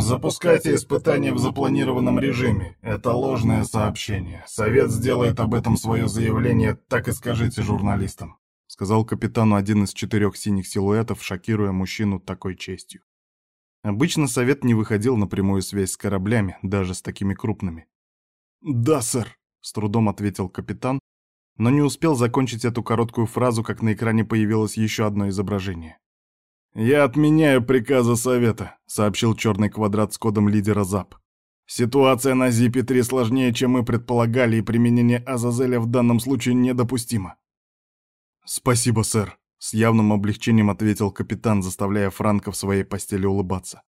Запускайте испытания в запланированном режиме. Это ложное сообщение. Совет сделает об этом свое заявление, так и скажите журналистам», — сказал капитану один из четырех синих силуэтов, шокируя мужчину такой честью. Обычно совет не выходил на прямую связь с кораблями, даже с такими крупными. «Да, сэр», — с трудом ответил капитан, но не успел закончить эту короткую фразу, как на экране появилось еще одно изображение. «Я отменяю приказы Совета», — сообщил черный квадрат с кодом лидера ЗАП. «Ситуация на Зипе-3 сложнее, чем мы предполагали, и применение Азазеля в данном случае недопустимо». «Спасибо, сэр», — с явным облегчением ответил капитан, заставляя Франка в своей постели улыбаться.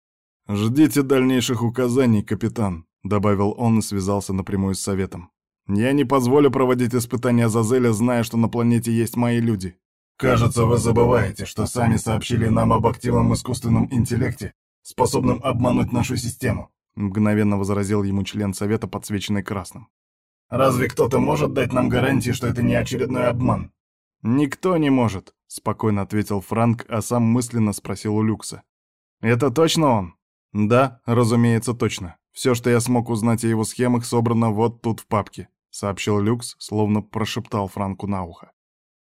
«Ждите дальнейших указаний, капитан», — добавил он и связался напрямую с Советом. «Я не позволю проводить испытания Азазеля, зная, что на планете есть мои люди». Кажется, вы забываете, что сами сообщили нам об активном искусственном интеллекте, способном обмануть нашу систему. Мгновенно возразил ему член совета, подсвеченный красным. Разве кто-то может дать нам гарантии, что это не очередной обман? Никто не может, спокойно ответил Франк, а сам мысленно спросил у Люкса. Это точно он? Да, разумеется, точно. Все, что я смог узнать о его схемах, собрано вот тут в папке, сообщил Люкс, словно прошептал Франку на ухо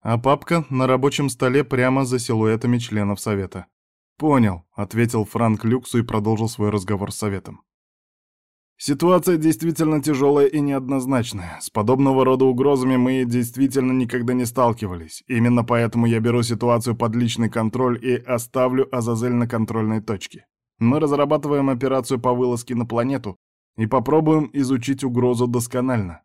а папка на рабочем столе прямо за силуэтами членов совета. «Понял», — ответил Франк Люксу и продолжил свой разговор с советом. Ситуация действительно тяжелая и неоднозначная. С подобного рода угрозами мы действительно никогда не сталкивались. Именно поэтому я беру ситуацию под личный контроль и оставлю Азазель на контрольной точке. Мы разрабатываем операцию по вылазке на планету и попробуем изучить угрозу досконально.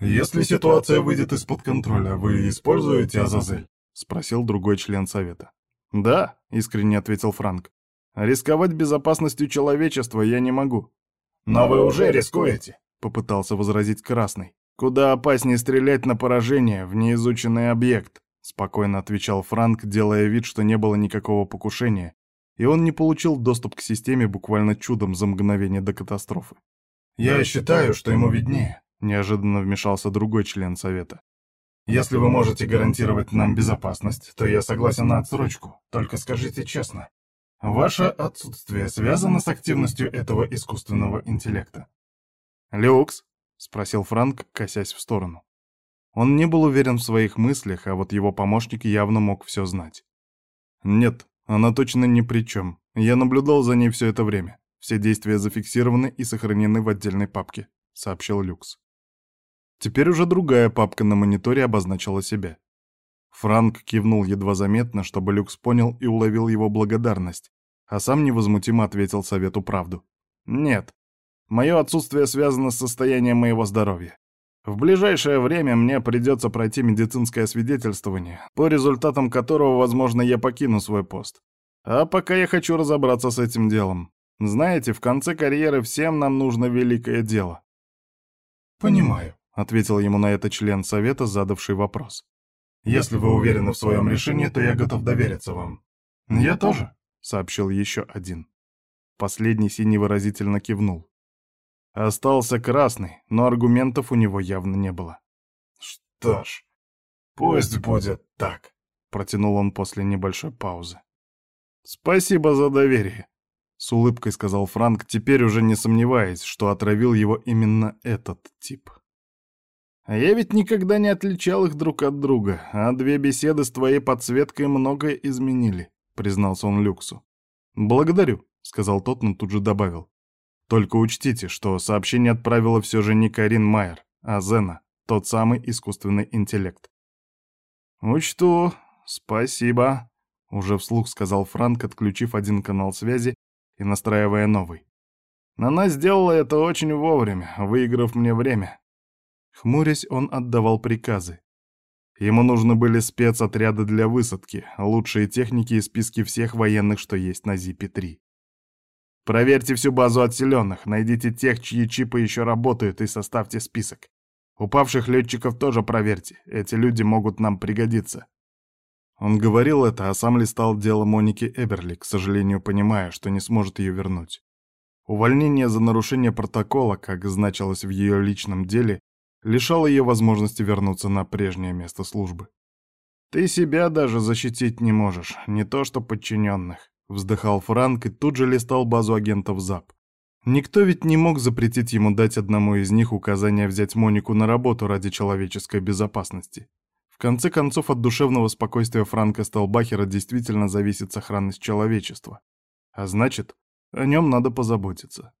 «Если ситуация выйдет из-под контроля, вы используете Азазель?» — спросил другой член совета. «Да», — искренне ответил Франк. «Рисковать безопасностью человечества я не могу». «Но вы уже рискуете», — попытался возразить Красный. «Куда опаснее стрелять на поражение в неизученный объект», — спокойно отвечал Франк, делая вид, что не было никакого покушения, и он не получил доступ к системе буквально чудом за мгновение до катастрофы. «Я считаю, что ему виднее», Неожиданно вмешался другой член совета. «Если вы можете гарантировать нам безопасность, то я согласен на отсрочку. Только скажите честно, ваше отсутствие связано с активностью этого искусственного интеллекта?» «Люкс?» — спросил Франк, косясь в сторону. Он не был уверен в своих мыслях, а вот его помощник явно мог все знать. «Нет, она точно ни при чем. Я наблюдал за ней все это время. Все действия зафиксированы и сохранены в отдельной папке», — сообщил Люкс. Теперь уже другая папка на мониторе обозначила себя. Франк кивнул едва заметно, чтобы Люкс понял и уловил его благодарность, а сам невозмутимо ответил совету правду. «Нет, мое отсутствие связано с состоянием моего здоровья. В ближайшее время мне придется пройти медицинское свидетельствование, по результатам которого, возможно, я покину свой пост. А пока я хочу разобраться с этим делом. Знаете, в конце карьеры всем нам нужно великое дело». «Понимаю», — ответил ему на это член совета, задавший вопрос. «Если вы уверены в своем решении, то я готов довериться вам». «Я тоже», — сообщил еще один. Последний синий выразительно кивнул. Остался красный, но аргументов у него явно не было. «Что ж, пусть будет так», — протянул он после небольшой паузы. «Спасибо за доверие», — с улыбкой сказал Франк, теперь уже не сомневаясь, что отравил его именно этот тип. А я ведь никогда не отличал их друг от друга, а две беседы с твоей подсветкой многое изменили», — признался он Люксу. «Благодарю», — сказал тот, но тут же добавил. «Только учтите, что сообщение отправила все же не Карин Майер, а Зена, тот самый искусственный интеллект». «Учту, спасибо», — уже вслух сказал Франк, отключив один канал связи и настраивая новый. «Она сделала это очень вовремя, выиграв мне время. Хмурясь, он отдавал приказы. Ему нужны были спецотряды для высадки, лучшие техники и списки всех военных, что есть на Зипе-3. Проверьте всю базу отселенных, найдите тех, чьи чипы еще работают, и составьте список. Упавших летчиков тоже проверьте, эти люди могут нам пригодиться. Он говорил это, а сам листал дело Моники Эберли, к сожалению, понимая, что не сможет ее вернуть. Увольнение за нарушение протокола, как значилось в ее личном деле, лишал ее возможности вернуться на прежнее место службы. «Ты себя даже защитить не можешь, не то что подчиненных», — Вздыхал Франк и тут же листал базу агентов ЗАП. Никто ведь не мог запретить ему дать одному из них указание взять Монику на работу ради человеческой безопасности. В конце концов, от душевного спокойствия Франка Стелбахера действительно зависит сохранность человечества. А значит, о нем надо позаботиться.